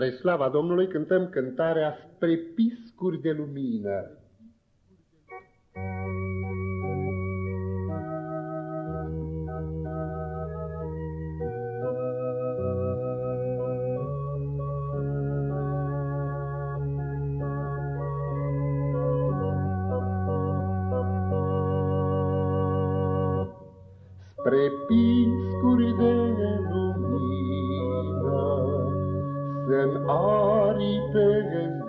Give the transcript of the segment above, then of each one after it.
Spre slava Domnului cântăm cântarea Spre piscuri de lumină. Spre piscuri de să-mi aripe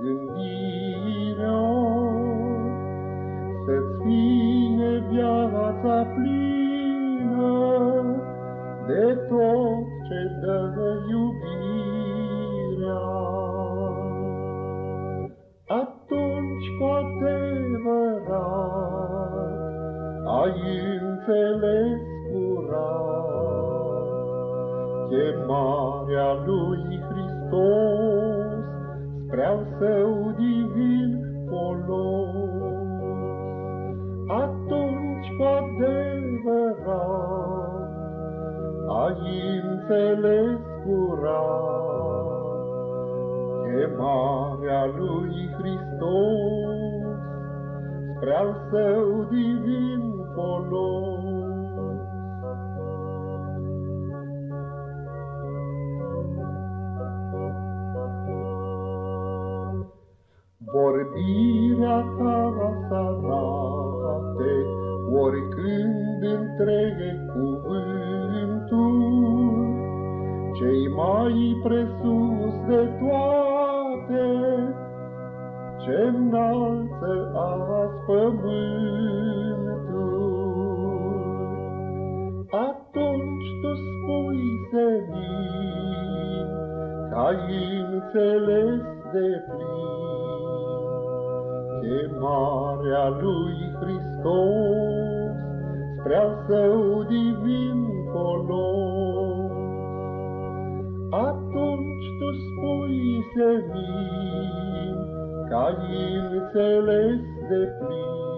gândirea, Să-ți fie viața plină de tot ce dă iubirea. Atunci cu adevărat ai înțeles curat chemarea lui Hristos spre al său divin folos. Atunci cu adevărat ai înțeles curat chemarea lui Hristos spre al său divin folos. Vorbirea ta să arate oricând întreg cuvântul, Cei mai presus de toate, ce înalță azi pământul. Atunci tu spui senin, că ai înțeles de plin, chemarea lui Hristos spre al său divin folos. Atunci tu spui senin că ai înțeles de plin